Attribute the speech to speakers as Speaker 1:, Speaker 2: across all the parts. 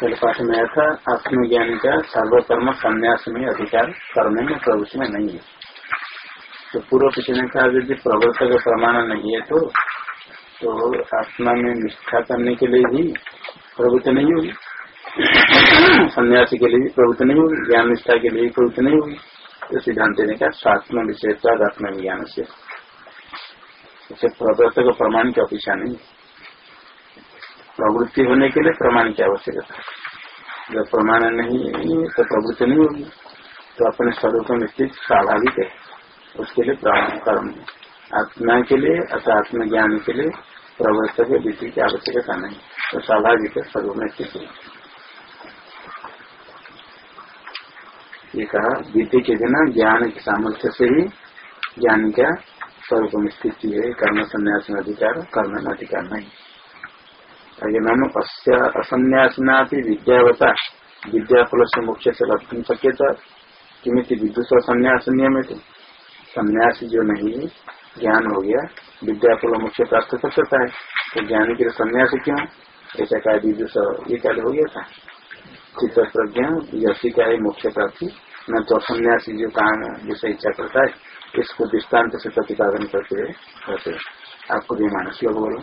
Speaker 1: कल पाठ में आया था आत्मज्ञान का सर्वकर्म संन्यास में अधिकार करने में प्रवृत्ति में नहीं है। तो पूर्व पिछले ने कहा यदि प्रवर्तक प्रमाण नहीं है तो तो आत्मा में निष्ठा करने के लिए भी प्रवृत्ति नहीं होगी। सन्यासी के लिए प्रवृत्ति नहीं होगी, ज्ञान निष्ठा के लिए प्रवृत्ति नहीं होगी। तो सिद्धांत ने कहा स्वात्म विशेषता आत्म ज्ञान से। प्रवर्तक प्रमाण की अपेक्षा नहीं प्रवृत्ति होने के लिए प्रमाण की आवश्यकता है। जब प्रमाण नहीं तो प्रवृत्ति नहीं होगी। तो अपने स्वरूप में स्थित स्वाभाविक है। उसके लिए कर्म आत्मा के लिए अथवा आत्मज्ञान के लिए प्रवर्तक विधि की आवश्यकता नहीं। तो स्वाभाविक है, स्वरूप में स्थित ये कहा, विधि के बिना ज्ञान के सामर्थ्य से ही ज्ञान का स्वरूप में स्थिति है। कर्म संन्यास में अधिकार, कर्म में अधिकार नहीं। आगे नाम असन्यासना विद्यावता विद्याफल से मुख्य से लक्षण शक्य किमित विदुष संन्यास नियमित संन्यास जो नहीं ज्ञान हो गया विद्याफल मुख्य प्राप्त कर सकता है तो ज्ञान के लिए संन्यास क्यों ऐसा कहा विदुष ये कार्य हो गया था चित्त प्रज्ञा यशी का ही मुख्य प्राप्ति न तो संन्यासी जो काम जिसे इच्छा करता है इसको दृष्टांत से प्रतिपादन करते हुए आपको भी मानस श्लोक बोलो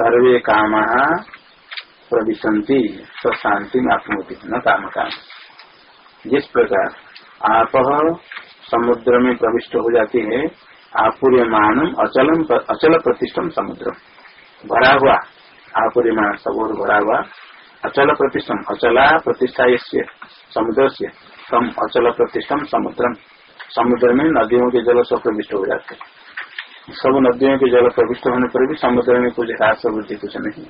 Speaker 2: सर्वे
Speaker 1: काम प्रविशन्ति स शांति आत्मोति न काम काम जिस प्रकार आप समुद्र में प्रविष्ट हो जाती है आपूर्यमानम अचलम अचल प्रतिष्ठम समुद्र भरा हुआ आपूर्यमान सबोर भरा हुआ, अचल प्रतिष्ठम, अचला प्रतिष्ठा समुद्र से कम अचल प्रतिष्ठम समुद्रम। समुद्र में नदियों के जल सब प्रविष्ट हो जाते सब नदियों के जल प्रविष्ट होने पर भी समुद्र में कुछ ह्रास वृद्धि कुछ नहीं।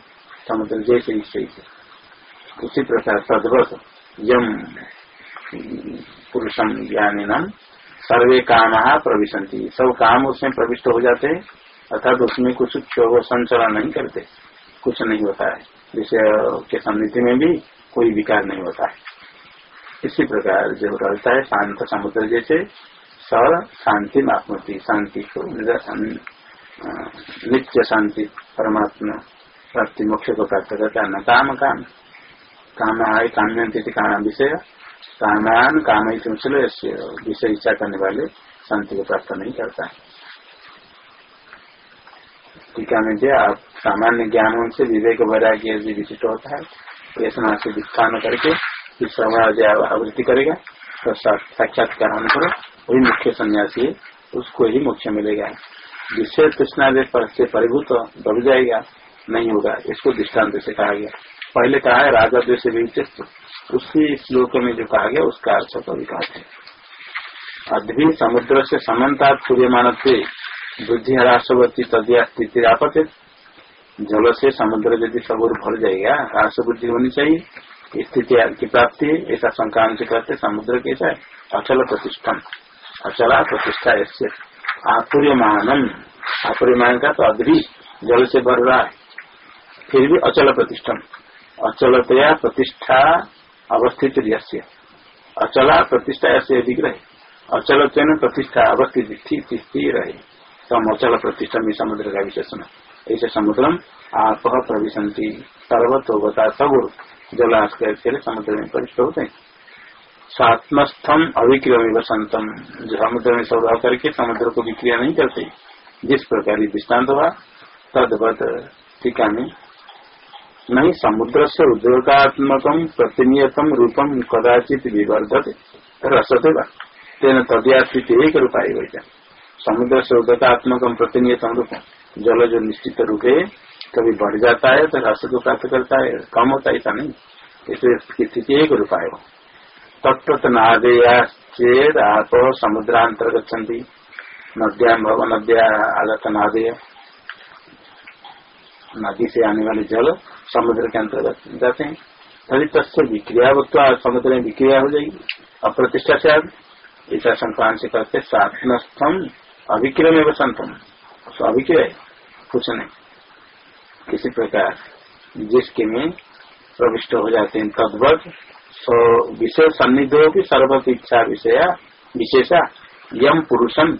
Speaker 1: समुद्र जैसे ही सही से उसी प्रकार तदवत यम पुरुषम ज्ञानी नाम सर्वे काम प्रविशंति सब काम उसमें प्रविष्ट हो जाते हैं, अर्थात उसमें कुछ क्षोभ संचरण नहीं करते। कुछ नहीं होता है। विषय के समिति में भी कोई विकार नहीं होता है। इसी प्रकार जो रहता है शांत समुद्र जैसे स शांति आत्मति शांति को नित्य शांति, परमात्मा, प्राप्ति, मोक्ष को प्राप्त करता है। न काम काम काम आय काम्य काम विषय कामान काम विषय इच्छा करने वाले शांति को प्राप्त नहीं करता है। टीका में दिया सामान्य ज्ञान से विवेक वैराग्य विशिष्ट होता है वेसना से विस्थान करके समाज आवृत्ति करेगा। साक्षात्कार पर वही मुख्य सन्यासी है, उसको ही मुख्य मिलेगा। विषय कृष्णा से परिभूत दब जाएगा, नहीं होगा। इसको दृष्टांत से कहा गया। पहले कहा है, राजा द्वेश उसी श्लोक में जो कहा गया, उसका अर्थ कभी कहते अद्भि समुद्र से समन्ता सूर्यमान बुद्धि हरासवती तदिया स्थिति आपत जल से समुद्र यदि सब भर जाएगा, ह्रास बुद्धि होनी चाहिए। स्थिति की प्राप्ति, ऐसा संक्रांत करते समुद्र कैसा है अचल प्रतिष्ठम। अचला प्रतिष्ठा ऐसे। आपूर्यमानम आपूर्यमान का तो अग्नि जल से भर रहा है। फिर भी अचल प्रतिष्ठम। अचलतया प्रतिष्ठा अवस्थित यस्य। अचला प्रतिष्ठा ऐसे विग्रह अचल प्रतिष्ठा अवस्थित स्थिर रहे। तम अचल प्रतिष्ठा में समुद्र का विशेषण। ऐसे समुद्रम आप प्रविशंति सर्वत होता सब जलाश समुद्र में प्रविष्ट होते हैं। स्वात्मस्थम अविक्रिय वसंतम समुद्र में सौदा करके समुद्र को विक्रिया नहीं करते, जिस प्रकार दृष्टांत हुआ, तदवत टीका में नहीं समुद्र से उद्योगात्मक प्रतिनियतम रूपम कदाचित विवर्धते, रसते तेन तदयास्थित एक वैसा समुद्र से उदकात्मक प्रतिनियतम रूप। जल जो निश्चित रूप है कभी बढ़ जाता है तो रस को प्राप्त करता है, कम होता है, ऐसा नहीं। इसलिए स्थिति एक रूपाय हो तत्त नादेयाचेद आप समुद्रांतर्गत नद्या भव नद्या आगत नादेय नदी से आने वाले जल समुद्र के अंतर्गत जाते हैं। तभी तत्व विक्रिया समुद्र में विक्रिया हो जाएगी। अप्रतिष्ठा से आज ऐसा संक्रांत से करते सात्मस्थम अभिक्रिय में वसंतम तो अभिक्रिय कुछ नहीं। किसी प्रकार जिसके में प्रविष्ट हो जाते हैं तद्वत विषय सन्निधि की सर्वत इच्छा विषय, विशेषा यम पुरुषम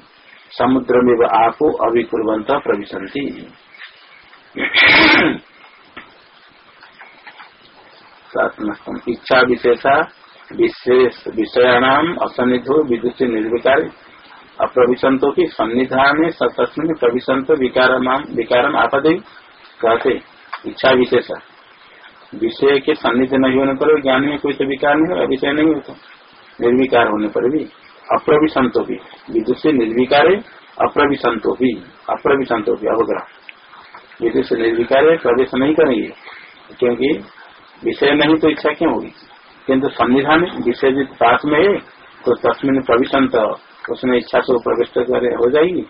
Speaker 1: समुद्र में आपो अभिकुर्वंत प्रविशंति इच्छा विशेषा, विशेष विषयाणाम असन्निधो विदुष निर्विकार अप्रविशंतो की सन्निधान तस्मिन प्रविशंत विकार विकारम आपदे कहते इच्छा विशेषा विषय के सन्निधि नहीं होने पर ज्ञान में कोई तो विकार नहीं होगा विषय नहीं होता। निर्विकार होने पर भी अप्रविशंतो भी। विद्युत से निर्विकार है अप्रविशंतो भी अप्रविशंतो भी अवग्रह। विद्युत से निर्विकार है प्रवेश नहीं करेंगे, क्योंकि विषय नहीं तो इच्छा क्यों होगी? किन्तु संविधान विषय जिस पास में है तो तस्मिन प्रविशंत, उसमें इच्छा से प्रविष्ट हो जाएगी।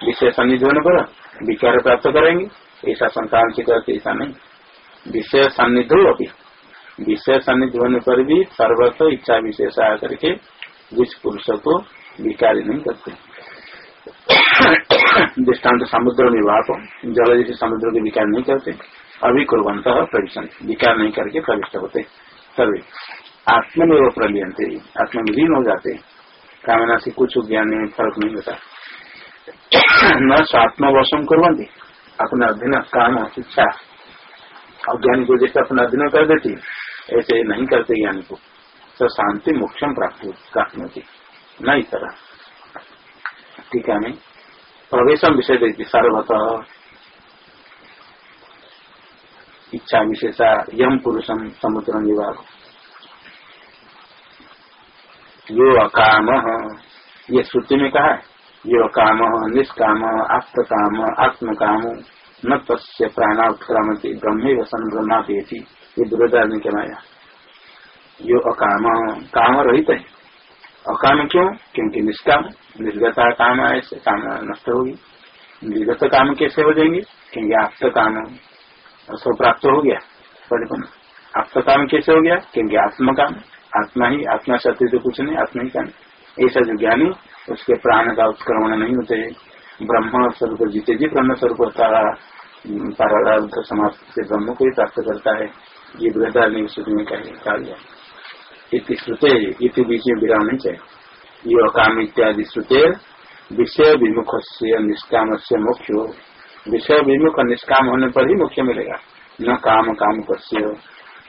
Speaker 1: विषय सन्निधि होने पर विकार प्राप्त करेंगे। ऐसा संतान की ऐसा नहीं। विषय सन्निधि अभी विषय सन्निधि होने पर भी सर्वस्व इच्छा विशेष आकर के जिस पुरुष को विकार नहीं करते। दृष्टांत समुद्र में वाप जल जैसे समुद्र के विकार नहीं करते। अभी कुरंत प्रविशन विकार नहीं करके प्रविष्ट होते। सर्वे। आत्मनिर्भर प्रलियंते। आत्म विलीन हो जाते। कामना से कुछ ज्ञान में फ़र्क नहीं होता। न स्वात्मवशम करवंती अपना अध्ययन काम शिक्षा अज्ञानी को जैसे अपना अध्ययन कर देती, ऐसे नहीं करते ज्ञानी को। तो शांति मोक्षम प्राप्त होती। न इस तरह टीका में प्रवेशम विषय देती, सर्वत। इच्छा विशेषा, यम पुरुषम समुद्र विभाग यो अकाम। ये श्रुति में कहा यो काम निष्काम आप्त काम आत्म काम न तस्य प्राणात्क्रामती ब्रह्म वसन ब्रह्माती ये दुर्दारण के माया। यो अकाम काम रहित है अकाम क्यों? क्योंकि निष्काम, निर्गता काम आए से काम नष्ट होगी। निर्गत काम कैसे हो जाएँगे? क्योंकि आप काम। सो प्राप्त हो गया, परिपूर्ण। आप काम कैसे हो गया? क्योंकि आत्म काम आत्मा ही, आत्मा शक्ति तो कुछ नहीं, आत्मा ही काम। ऐसा जो ज्ञानी उसके प्राण का उत्क्रमण नहीं होते ब्रह्म स्वरूप जीते जी, ब्रह्म स्वरूप सारा पारार्थ समाज से ब्रह्म को ही प्राप्त करता है। ये बृहदारण्य सूत्र में कहा गया इति श्रुते, इति बीच में विराम नहीं चाहिए ये अकाम इत्यादि श्रुते, विषय विमुख से निष्काम से मुख्य हो विषय विमुख निष्काम होने पर ही मुख्य मिलेगा। न काम काम कस्य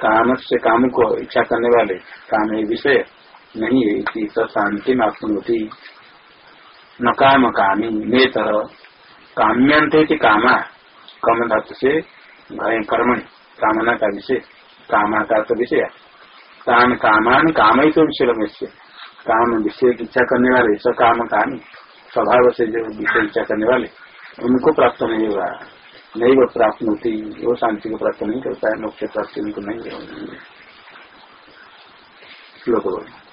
Speaker 1: काम से काम को इच्छा करने वाले, काम है विषय। नहीं है शांति में आत्मति न काम कामी नेतर काम्यंत कामा कम। धातु से कर्मण। कामना का विषय कामा का तो विषय काम कामान काम ही तो विषय से काम विषय की इच्छा करने वाले सब काम काम। स्वभाव से जो विषय इच्छा करने वाले, उनको प्राप्त नहीं होगा नहीं वो प्राप्त होती वो शांति को प्राप्त नहीं करता है मुख्य प्राप्ति उनको नहीं होगी श्लोक बोलो।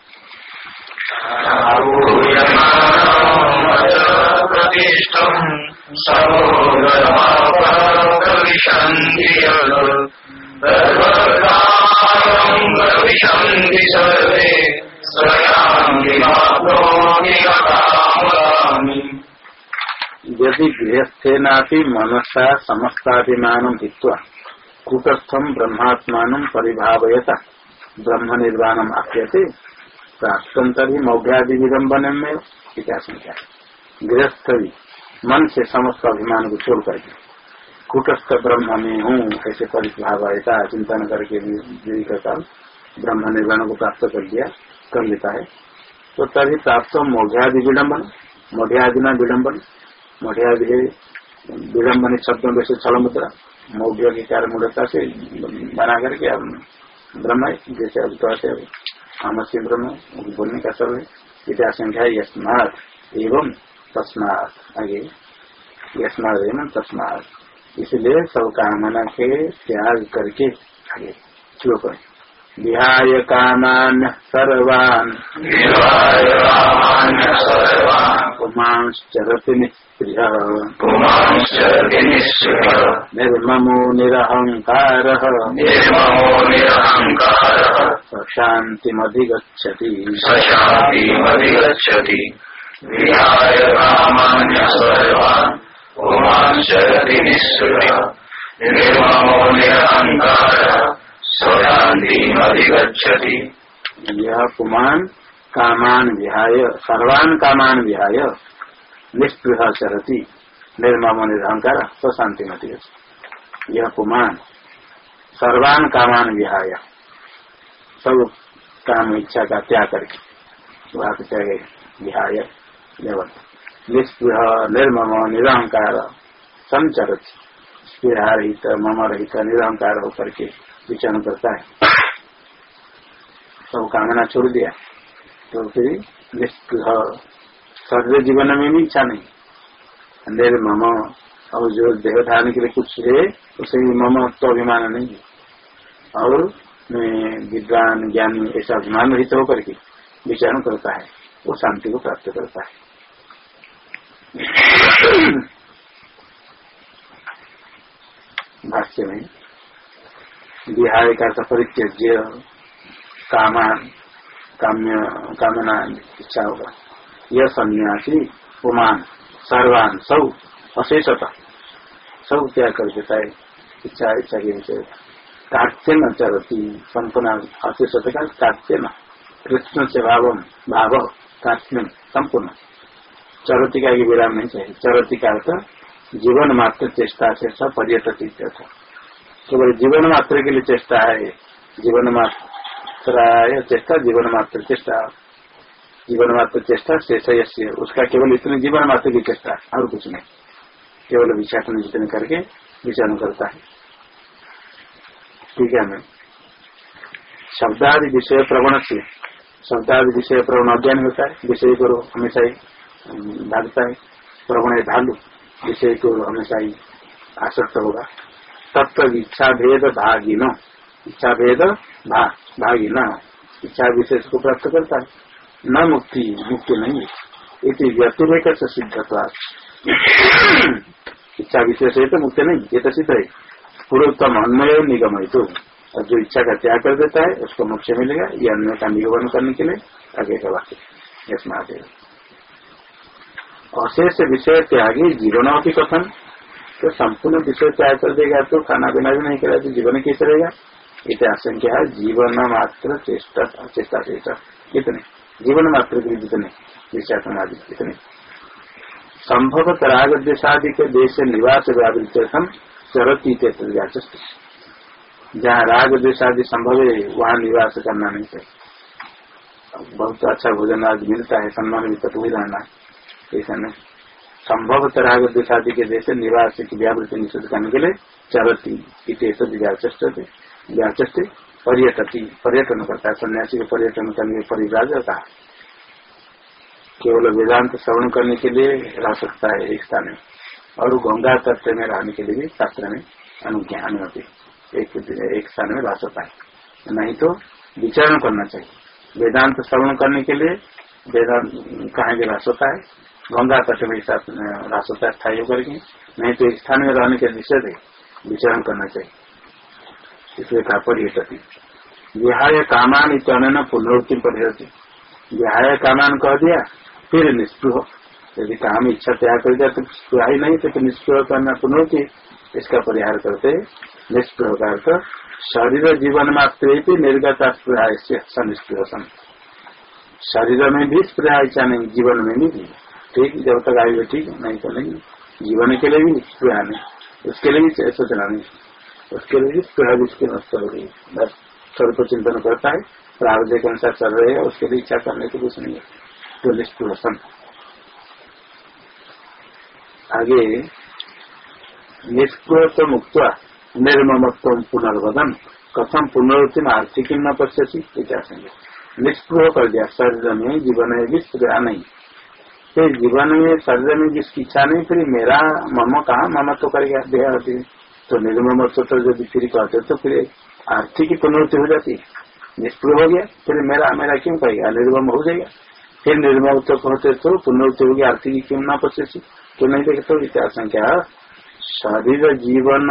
Speaker 1: यदि गृहस्थेनापि मनसा समस्ताभिमान हित्वा कूटस्थम ब्रह्मात्मान परिभावयता ब्रह्म निर्वाणम आप्यते प्राप्त तभी मौघ्यादि विडम्बन में क्या संख्या गृहस्थ भी मन से समस्त अभिमान को छोड़ करके। कूटस्थ ब्रह्म में हूँ, ऐसे परिभावयता चिंतन करके दीर्घ ब्रह्म निर्वाण को प्राप्त कर दिया कर लेता है। तो तभी प्राप्त मौघ्यादि विडम्बन मौढ़्यादि न विडम्बन मौढ़्यादि विडम्बन शब्दों में से छल मुद्रा मौढ़ की कार्य मूलता से बना करके ब्रह्म जैसे अब तो ऐसे हमस्य ब्रह्म बोलने का सब है। इतिहा संख्या यस्मात एवं तस्मात। आगे, यस्मात एवं तस्मात। इसलिए सब कामना के त्याग करके आगे श्लोक है विहाय कामान सर्वान्। पुमांश्चरति निःस्पृहः निर्ममो निरहङ्कारः। शान्तिमधिगच्छति
Speaker 2: शान्तिमधिगच्छति विहाय कामान्य सर्वान्। पुमांश्चरति निःस्पृहः निर्ममो निरहङ्कारः।
Speaker 1: यह पुमान कामान विहाय, सर्वान कामान विहाय निष्पृह चरती। निर्ममो निरहंकार स्वशांति मति यह पुमान सर्वान कामान विहाय, सब काम इच्छा का त्याग करके, वहाँ से त्याग विहाय निष्पृह निर्मम निरहंकार, संचरत। स्पृहा रहित मम रहित निरहंकार होकर के विचरण करता है। सब कामना छोड़ दिया। तो फिर निष्पृह सर्व जीवन में भी इच्छा नहीं। अंधेरे मम। और जो देह धारण के लिए कुछ है, उसे मम तो अभिमान नहीं है। और मैं विद्वान, ज्ञानी, ऐसा अभिमान रहित होकर के विचारण करता है, वो शांति को प्राप्त करता है। भाष्य में बिहार का परित्यज्य कामान काम्य, कामना इच्छा होगा। यह सन्यासी पुमान सर्वान, सब अशेषता, सब त्याग कर देता है। इच्छा इच्छा के विषय कार्त्य न चरती, संपूर्ण अशेषता का कार्त्य न। कृष्ण से भाव भाव कार्त्य संपूर्ण। चरती का विराम नहीं चाहिए। चरती का जीवन मात्र चेष्टा से सब पर्यटक केवल जीवन मात्र के लिए चेष्टा है जीवन मात्र चेष्टा, जीवन मात्र चेष्टा। जीवन मात्र चेष्टा शेष उसका केवल इतने जीवन मात्र की चेष्टा, और कुछ नहीं। केवल विचारण जितने करके विचारण करता है। ठीक है हमें शब्दादि विषय प्रवण से शब्दादि विषय प्रवण अज्ञान होता है। विषय को हमेशा ही भागता है। प्रवण ढालू विषय को हमेशा ही आसक्त होगा। तत्व इच्छा भेद भागिनो। इच्छा भेद भागिना इच्छा विशेष को प्राप्त करता है। न मुक्ति मुक्ति नहीं इति व्यतिरेक सिद्धत्वा इच्छा विशेष है तो मुक्ति नहीं ये तो सिद्ध है। पूर्वोत्तम अन्वय निगम है तो जो इच्छा का त्याग कर देता है, उसको मोक्ष मिलेगा। ये अन्वय का निगमन करने के लिए आगे का वाक्य। अशेष विषय त्यागी जीवन की कथन। तो संपूर्ण विषय त्याग कर देगा तो खाना पीना भी नहीं करेगा तो जीवन कैसे रहेगा? इतना आशंका है, जीवन मात्र चेष्टा चेष्टा चेष्टा। कितने जीवन मात्र के जितने आदि कितने संभव राग देशादि के देश निवास व्यावृतम चरती जहाँ राग देशादि संभव है, वहाँ निवास करना नहीं चाहिए बहुत अच्छा भोजन आज मिलता है सम्मान भी तक भी रहना ऐसा नहीं। संभव राग देशादि के देश निवास की व्यावृत्ति निषेध करने के लिए चरती व्याचस्ते पर्यटन करता है। सन्यासी के पर्यटन करने के परिव्राज है। केवल वेदांत श्रवण करने के लिए रह सकता है एक स्थान में। और गंगा तत्व में रहने के लिए भी शास्त्र में अनुज्ञा अनुमति एक एक स्थान में रह सकता है। नहीं तो विचरण करना चाहिए। वेदांत श्रवण करने के लिए वेदांत कहाँ के रह सकता है? गंगा तट में रह सकता स्थायी होकर के नहीं तो स्थान में रहने के निषेध है, विचरण करना चाहिए। इसलिए कहा पर्यटती विहाय कामान इतने पुनरुक्ति परिहती विहाय कामान कह दिया, फिर निष्पृह यदि काम इच्छा त्याग कर दिया तो स्पृह ही नहीं तो फिर निष्पृह करना पुनरुक्ति इसका परिहार करते निष्पृह का अर्थ, शरीर जीवन मात्र निर्गता स्पृहा सनिष्पृह शरीर में भी स्पृहा इच्छा नहीं, जीवन में भी ठीक जब तक आयु ठीक, नहीं तो नहीं। जीवन के लिए भी स्पृहा नहीं। उसके लिए भी सोचना नहीं। उसके लिए भी स्पृहा भी उसकी नष्ट हो है। बस स्वरूप चिंतन करता है प्रावध्य के अनुसार चल रहे हैं उसके लिए इच्छा करने की कुछ नहीं है। तो निष्पुरसन। आगे निष्पुर तो मुक्त निर्ममत्व पुनर्वदन। कथम पुनरुत्ति में आर्थिक न पश्यसी विचार कर दिया, शरीर में जीवन में भी स्प्रिया नहीं। फिर जीवन में शरीर में जिसकी इच्छा नहीं, फिर मेरा मम कहा? मम तो करेगा देह होती तो निर्मम तो यदि फिर कहते तो फिर आर्थिक पुनरुत्ति हो जाती निष्प्र हो गया, फिर मेरा मेरा क्यों कहेगा? निर्मम हो जाएगा। फिर निर्मम तो कहते तो पुनरुत्ति होगी, आर्थिक क्यों ना पचे तो नहीं देखे तो क्या संख्या शरीर जीवन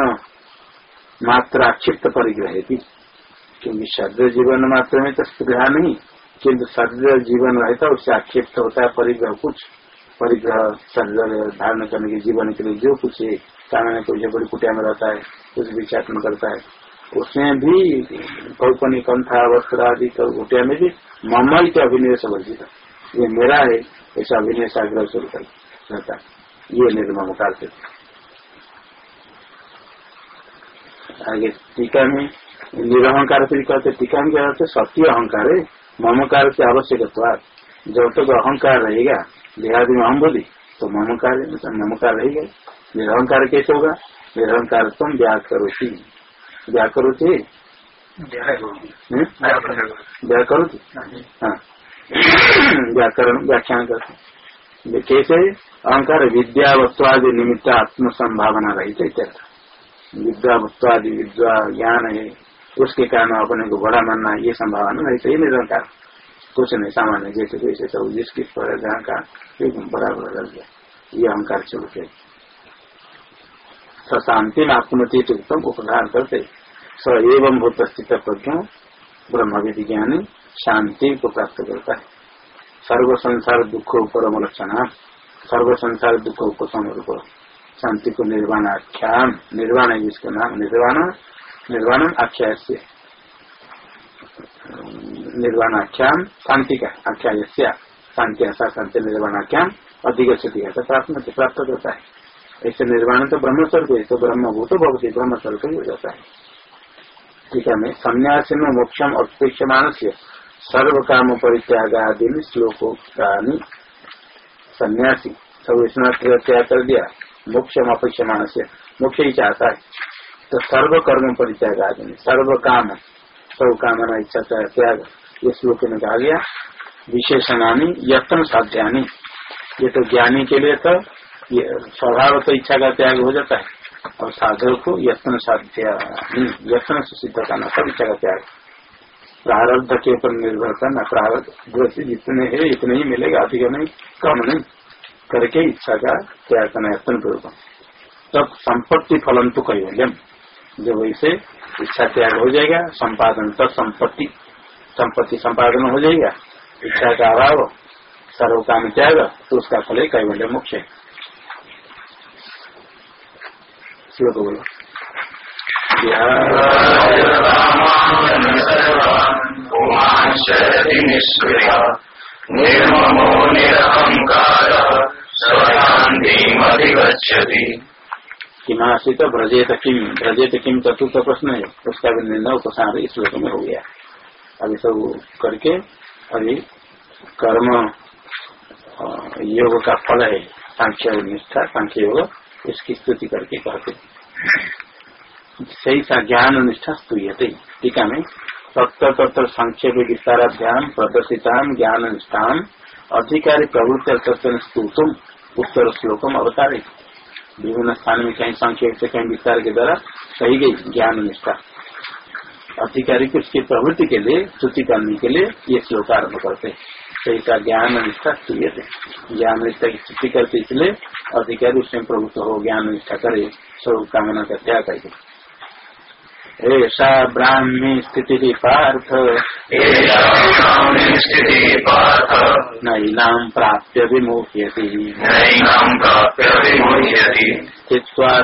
Speaker 1: मात्र आक्षिप्त परिग्रह थी क्योंकि शरीर जीवन मात्र में तो स्पृहा नहीं किन्तु शरीर जीवन रहता है, उससे आक्षेप होता है, परिग्रह कुछ। परिग्रह शरीर धारण करने के जीवन के लिए जो कुछ है सामान्य कोई बड़ी कुटिया में रहता है, कुछ विचारण करता है। उसमें भी कल्पनी कंथा वस्त्र आदि कुटिया में भी ममल के अभिनय से वर्जित ये मेरा है, ऐसा अभिनय से आग्रह शुरू कर रहता है। ये निर्मम से। आगे टीका में, निरहंकार फिर कहते टीका में क्या होते सत्य अहंकार है। ममकार से आवश्यक जब तक तो अहंकार रहेगा देहादि में अहम बोली तो ममकार ममकार रहेगा। निरहंकार कैसे होगा? निरहंकार तुम व्या करो व्या करो थे व्या करो हाँ। व्याकरण व्याख्यान करते कैसे? अहंकार विद्या वस्तुआदि निमित्त आत्म संभावना रही थे विद्या वस्तुआदि विद्या ज्ञान है। उसके कारण अपने को बड़ा मानना ये संभावना नहीं चाहिए निरंतर कुछ नहीं, सामान्य जैसे जैसे सब जिसकी जहाँ का बराबर लग गया। ये अहंकार चल के शांति में आत्मती उपधार करते। स एवं भूत स्थित प्रज्ञ ब्रह्म विज्ञानी शांति को प्राप्त करता है। सर्व संसार दुख परम लक्षण सर्व संसार दुख उपसम रूप शांति को निर्वाण आख्यान निर्वाण है जिसका नाम निर्वाण। निर्वाण आख्या से निर्वाणाख्यान शांति का आख्या शांति ऐसा शांति निर्वाणाख्यान अधिक क्षति प्राप्त प्राप्त होता है। ऐसे निर्वाण तो ब्रह्म स्वरूप है तो ब्रह्म भूत भवती ब्रह्म स्वरूप ही हो जाता है। ठीक है, मैं संन्यास में मोक्षम अपेक्ष मानस्य सर्व काम परित्याग आदि श्लोकोक्तानी सन्यासी। सब इसमें त्याग कर दिया। मोक्षम अपेक्ष मानस्य मोक्ष ही चाहता है। तो सर्व कर्म परित्याग आदि सर्व काम सर्व कामना इच्छा त्याग ये श्लोक में कहा गया। विशेषणानी यत्न साध्यानी। ये तो ज्ञानी के लिए तो ये स्वभाव तो इच्छा का त्याग हो जाता है। और साधक को यत्न साध्य यत्न से सिद्ध करना सब इच्छा का त्याग। प्रारब्ध के ऊपर निर्भर करना, प्रारब्ध जितने है, इतने ही मिलेगा, अधिक नहीं, कम नहीं। करके इच्छा का त्याग करना यत्न पूर्वक तब संपत्ति फलन तो कही जब वैसे इच्छा त्याग हो जाएगा, संपादन तो संपत्ति संपत्ति संपादन हो जाएगा। इच्छा का अभाव सर्व काम त्याग तो उसका फल ही कैवल्य मुख्य है श्लोक बोलो।
Speaker 2: निर्ममो निरहंकार स्वशांतिमधिगच्छति
Speaker 1: किमाशित ब्रजेत किम ब्रजेत किम चतुर्थ प्रश्न है। उसका भी निर्णय उपसार इस श्लोक में हो गया। अभी सब करके, अभी कर्म योग का फल है। सांख्य निष्ठा, सांख्य योग, इसकी स्तुति करके कहते सही सा ज्ञान निष्ठा स्तूयते। टीका में? तत्व तत्व संक्षेप विस्ताराध्यान प्रदर्शिता ज्ञान निष्ठा अधिकारी प्रवृत्ति स्तुतुम, उत्तर श्लोकम अवतारित विभिन्न स्थान में कहीं संक्षेप से कहीं विस्तार के द्वारा कही गई ज्ञान निष्ठा अधिकारी उसकी प्रवृत्ति के लिए स्तुति करने के लिए ये श्लोक आरंभ करते सही का ज्ञान निष्ठा क्रिय थे ज्ञान निष्ठा की स्तुति करते इसलिए अधिकारी उसमें प्रभुत्व हो ज्ञान निष्ठा करे स्वरूप कामना का त्याग करके ऐसा ब्राह्मी स्थिति पार्थ।
Speaker 2: नैनाम् प्राप्य विमुह्यति।
Speaker 1: स्थित्वा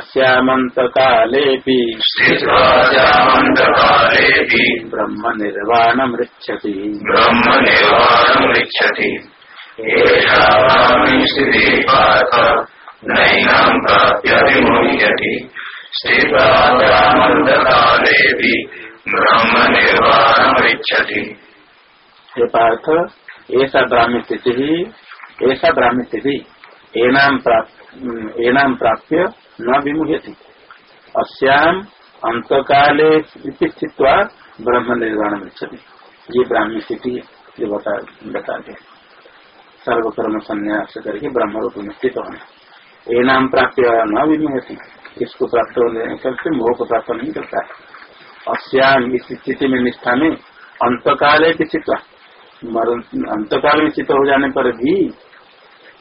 Speaker 2: स्थित्वा चामन्तकालेऽपि
Speaker 1: ब्रह्म निर्वाणमृच्छति
Speaker 2: ब्रह्म निर्वाणमिच्छति येषाम् स्थितिः पार्थ। नैनाम् प्राप्य विमुह्यति।
Speaker 1: हे पार्थ ऐसा ब्राह्मी स्थिति ऐसा ब्राह्मी स्थिति एनाम प्राप्त एनाम प्राप्य न विमुह्यति। अस्याम अंतकाले इति स्थित्वा ब्रह्म निर्वाण गच्छति ये ब्राह्मी स्थिति ये बता बता दे सर्वकर्म संन्यास करके ब्रह्म रूप में स्थित होना एनाम प्राप्य न विमुह्यति। इसको प्राप्त होने करके मोह को प्राप्त नहीं करता है। अस्याम इस स्थिति में निष्ठा में अंतकाले की स्थित अंतकाल में चित्त हो जाने पर भी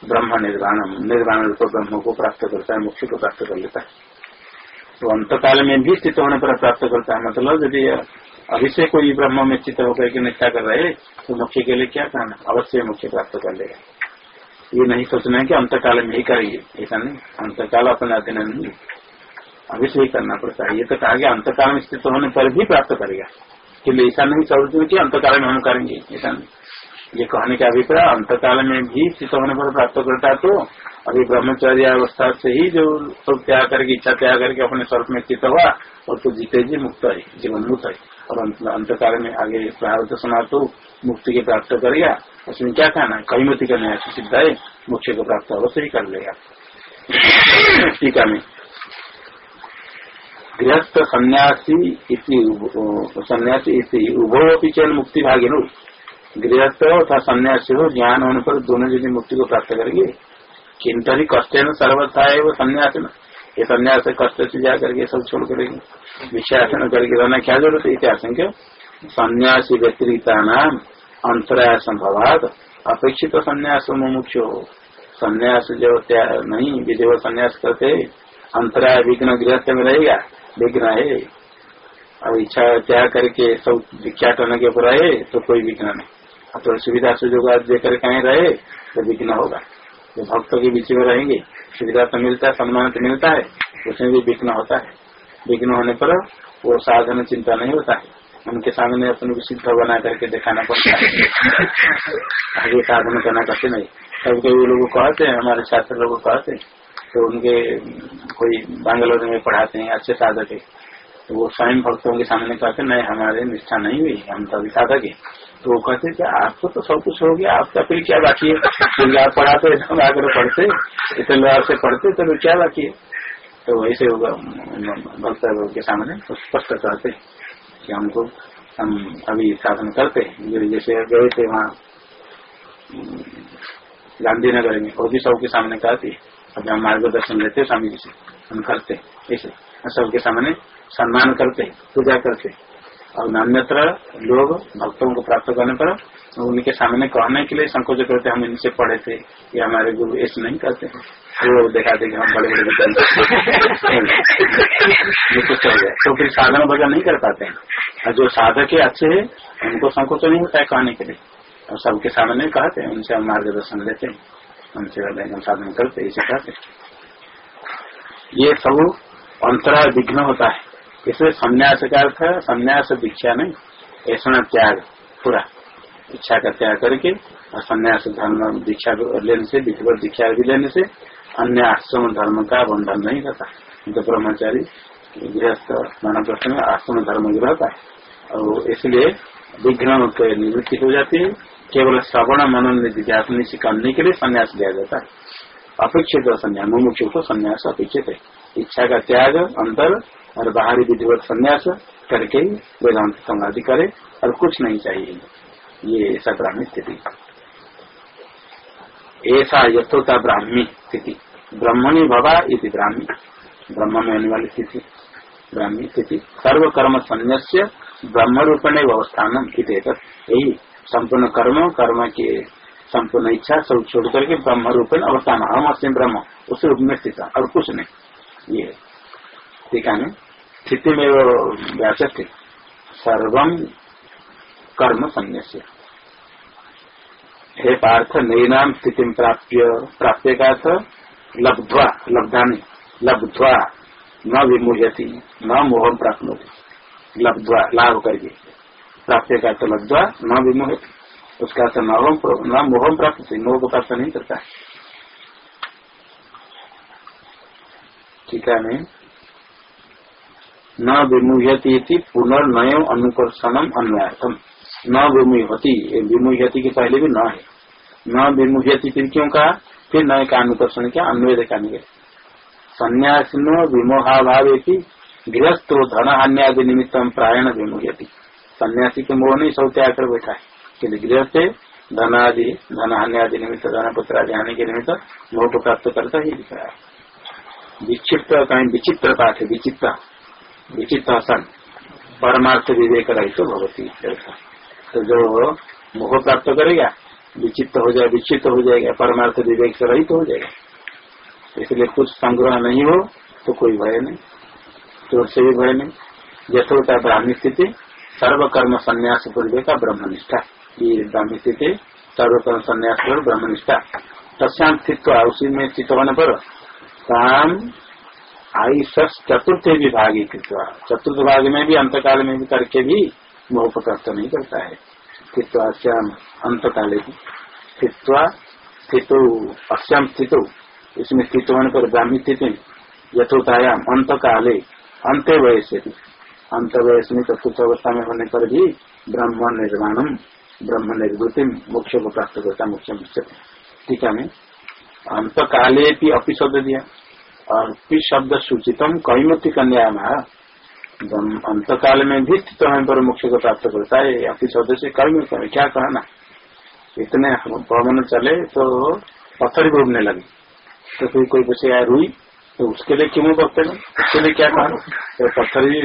Speaker 1: ब्रह्म निर्वाण निर्वाण रूप ब्रह्म को प्राप्त करता है, मोक्ष को प्राप्त कर लेता है। तो अंतकाल में भी स्थित होने पर प्राप्त करता है मतलब यदि अभी से कोई ब्रह्म में चित्त होकर के निष्ठा कर रहे तो मुख्य के लिए क्या कहना अवश्य मुख्य प्राप्त कर लेगा। ये नहीं सोचना है कि अंतकाल में ही करेंगे, ऐसा नहीं। अंतकाल अपने दिन नहीं अभी से ही करना पड़ता है। ये तो कहा गया अंतकाल में स्थित होने पर भी प्राप्त करेगा। कि ऐसा नहीं समझते कि अंतकाल में हम करेंगे। ऐसा नहीं। ये कहने का अभिप्राय अंतकाल में भी स्थित होने पर प्राप्त करता तो अभी ब्रह्मचर्य अवस्था से ही जो सब त्याग करके, इच्छा त्याग करके अपने स्वरूप में स्थित हुआ, और तो जीते जी मुक्त है जीवन मुक्त है। और अंतकाल में आगे प्रारब्ध सुना तो मुक्ति के प्राप्त करेगा। उसमें क्या कहना कई मती करने ऐसी सिद्ध है, मोक्ष को प्राप्त अवश्य ही कर लेगा। टीका में गृहस्थ सन्यासी इति सन्यासी इति उभो अपनी चल मुक्ति भागी नो गृहस्थ तथा सन्यासी हो ज्ञान होने पर दोनों यदि मुक्ति को प्राप्त करेंगे। किंतु ही कष्ट न सर्वथा है वो सन्यास न ये सन्यास कष्ट से जा करके सब छोड़ करेंगे। विषयासन करके रहना क्या ज़रूरत है? इतिहास सन्यासी व्यतिरिक्ता नाम अंतराय संभवात अपेक्षित तो संन्यास मुमुक्ष। हो संन्यास जो नहीं विधिवत सन्यास करते, अंतराय विघ्न गृहस्थ में रहेगा। विघ्न है। अब इच्छा त्याग करके सब दीक्षा करने के ऊपर रहे तो कोई विघ्न नहीं। तो सुविधा सुजोग देकर कहीं रहे तो विघ्न होगा। जो भक्तों के बीच में रहेंगे, सुविधा तो मिलता है सम्मान तो मिलता है, उसमें भी विघ्न होता है। विघ्न होने पर वो साधन चिंता नहीं होता है। उनके सामने अपने को सिद्ध बना करके दिखाना पड़ता है। आगे साधन करना कठिन नहीं। कभी कभी लोग कहते हैं, हमारे छात्र लोग कहते हैं तो उनके कोई बैंगलोर में पढ़ाते हैं, अच्छे साधक है। तो वो स्वयं भक्तों के सामने कहते नहीं, हमारे निष्ठा नहीं हुई, हम तो अभी साधक है। तो वो कहते कि आपको तो सब कुछ हो गया, आपका फिर क्या बाकी है? आप पढ़ाते आकर पढ़ते इतने लोग आपसे पढ़ते तो फिर क्या बाकी है? तो ऐसे होगा, भक्त के सामने तो स्पष्ट कहते कि हमको, हम अभी साधन करते हैं। जैसे गए थे वहाँ, गांधीनगर में, वो भी सबके सामने कहती हम मार्गदर्शन लेते स्वामी जी से हम करते, ऐसे। सबके सामने सम्मान करते, पूजा करते। और अन्यत्र लोग भक्तों को प्राप्त करने पर उनके सामने कहने के लिए संकोच करते, हम इनसे पढ़े थे ये हमारे गुरु ऐसे नहीं करते वो दिखाते कि हम बड़े बड़े कुछ हो। गया। तो फिर साधन भजन नहीं कर पाते हैं। और जो साधक है अच्छे है, उनको संकोच नहीं होता है कहने के लिए। और सबके सामने कहते हैं, उनसे हम मार्गदर्शन लेते हैं। हम साधन करते इसे कहते ये सब अंतरा विघ्न होता है। इसलिए संन्यास का अर्थ है, संन्यास दीक्षा नहीं, ऐसा त्याग, पूरा। इच्छा का त्याग करके, और संन्यास धर्म, दीक्षा लेने से, विधिवत दीक्षा भी लेने से अन्य आश्रम धर्म का बंधन नहीं रहता। तो ब्रह्मचारी, गृहस्थ मानव प्रश्न में आश्रम धर्म भी रहता है। और इसलिए विघ्न निवृत्ति हो जाती है। केवल श्रवण मनन निधि करने के लिए संन्यास दिया जाता है। अपेक्षित संन्यास, मुमुक्षु को संन्यास अपेक्षित है। इच्छा का त्याग, अंतर और बाहरी विधिवत संन्यास करके ही वेदांत समाधि करे और कुछ नहीं चाहिए। ये ऐसा ब्राह्मी स्थिति। ऐसा यथोता ब्राह्मी स्थिति। ब्रह्मणी भवा इति ब्राह्मी। ब्रह्म में होने वाली स्थिति। ब्राह्मी स्थिति। सर्व कर्म संन्यास्य ब्रह्म रूपण अवस्थान यही संपूर्ण कर्म कर्म के संपूर्ण इच्छा सब छोड़ करके ब्रह्म रूपेण अवस्थान। हम अस्म ब्रह्म। उस रूप में स्थित और कुछ नहीं। ये टीका में स्थिति में वो व्याचते सर्वम कर्म संन्यास्य। हे पार्थ नैनाम स्थिति प्राप्य प्राप्य का अर्थ, लब्ध्वा लब्धा नहीं लब्ध्वा, न विमुहती न मोह प्राप्त लब्ध्वा, लाभ करके। प्राप्य का अर्थ लब्ध्वा न विमुहती उसका अर्थ न मोह प्राप्त मोह को प्राप्त नहीं करता। ठीक है न विमुहती पुनर्नय अनुकर्षणम अन्वयार्थम। न विमुहती विमुहती के पहले भी न है। न विमुहती फिर क्यों कहा? फिर नए का अनुकर्षण क्या? अन्वय देखा नहीं संन्यासिनो विमोहाभाव गृहस्थ धन हान्यादि निमित्त प्रायण विमुहती सन्यासी के मोह नहीं सौ त्याग कर बैठा है। कि गृहस्थ धन आदि धन हान्यादि निमित्त धन पुत्र आदि आने के निमित्त मोह को प्राप्त करता ही दिख रहा है। विक्षिप्त कहीं विचित्र पाठ है, विचित्र विचित्र सन परमार्थ विवेक रही तो भगवती तो जो मोह प्राप्त करेगा, विचित्र हो जाए, विचित्र हो जाएगा, परमार्थ विवेक से रहित हो जाएगा। इसलिए कुछ संग्रह नहीं हो तो कोई भय नहीं चोर से भी भय नहीं। यथोता ब्राह्मी स्थिति सर्वकर्म संन्यास पूर्व का ब्रह्मनिष्ठा। ये ब्राह्मी स्थिति सर्वकर्म संन्यास पर ब्रह्मनिष्ठा। तस्यांत स्थित उसी में स्थित होने पर काम आयुष चतुर्थ विभागी चतुर्थ भाग में भी, अंतकाल में भी करके भी मोह प्राप्त नहीं करता है। स्थित्वाश्याम अंत काले की स्थित अश्याम स्थित। इसमें स्थित होने पर ब्राह्मी स्थिति यथोतायाम अंत काले अंत वयस अंत वयस में चतुर्थ अवस्था में होने पर भी ब्रह्म निर्माणम ब्रह्म निर्वृति मोक्ष को प्राप्त करता मोक्ष मुख्य टीका में अंत काले भी अपी शब्द दिया। और पी शब्द सूचितम कैमति कन्या अंत काल में भी स्थित होने पर मोक्ष को प्राप्त करता है अपनी सदस्य कर्म करे क्या कहना इतने पवन चले तो पत्थर ही डूबने लगे। तो फिर कोई पूछे यार रुई? तो उसके लिए क्यों वक्तव्य उसके लिए क्या कहा तो पत्थर ही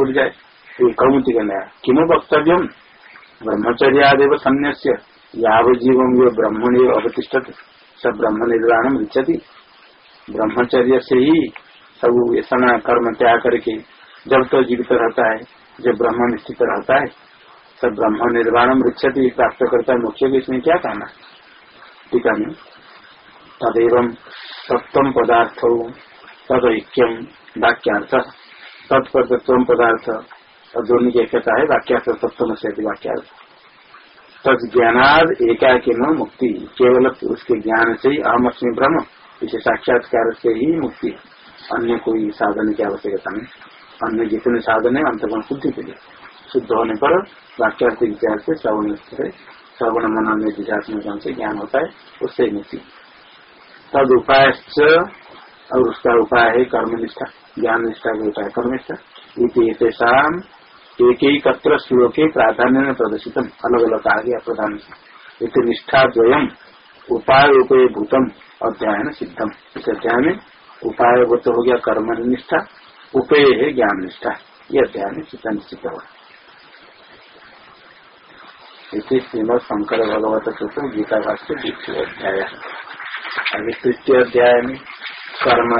Speaker 1: उड़ जाए। तो कौमुति करने किमो वक्तव्य ब्रह्मचर्य आदेव संन्यास्य। याव जीवम यो ब्रह्मण अवतिष्ठ सब ब्रह्म निर्वाण इच्छति ब्रह्मचर्य से ही सब ऐसा कर्म त्याग करके जब तो जीवित रहता है, जब ब्रह्म स्थित रहता है सब ब्रह्म निर्वाण मृक्षति प्राप्त करता है मुख्य भी इसमें क्या कहना टीका में तदेव सप्तम पदार्थ तद ऐक्यम वाक्यार्थ, तत्पदत्व पदार्थ और दोनों की एकता है वाक्यार्थ। सप्तम से वाक्यार्थ तद ज्ञानाद एकाकी न मुक्ति, केवल उसके ज्ञान से ही अहम अस्मी ब्रह्म, इसे साक्षात्कार से ही मुक्ति। अन्य कोई साधन की आवश्यकता नहीं। अन्य जितने साधन है, अंतगुण शुद्धि के लिए। शुद्ध होने पर वाक्यार्थ विचार से श्रवण से श्रवण मनन में विचार से ज्ञान होता है, उससे मुक्ति। तद उपाय और उसका उपाय है, कर्मनिष्ठा ज्ञान निष्ठा का उपाय। कर्मनिष्ठा शाम एक एक श्लोके प्राधान्य प्रदर्शित अलग अलग आ गया प्रधान। से निष्ठा द्वयम उपाय उपय भूतम अध्याय सिद्धम इस अध्याय में उपाय हो गया कर्म निष्ठा उपेय है ज्ञान निष्ठा यह अध्याय में चित्त निश्चित होगा इसी श्रीमद शंकर भगवत गीता भाष्य द्वितीय अध्याय। अभी तृतीय अध्याय में कर्म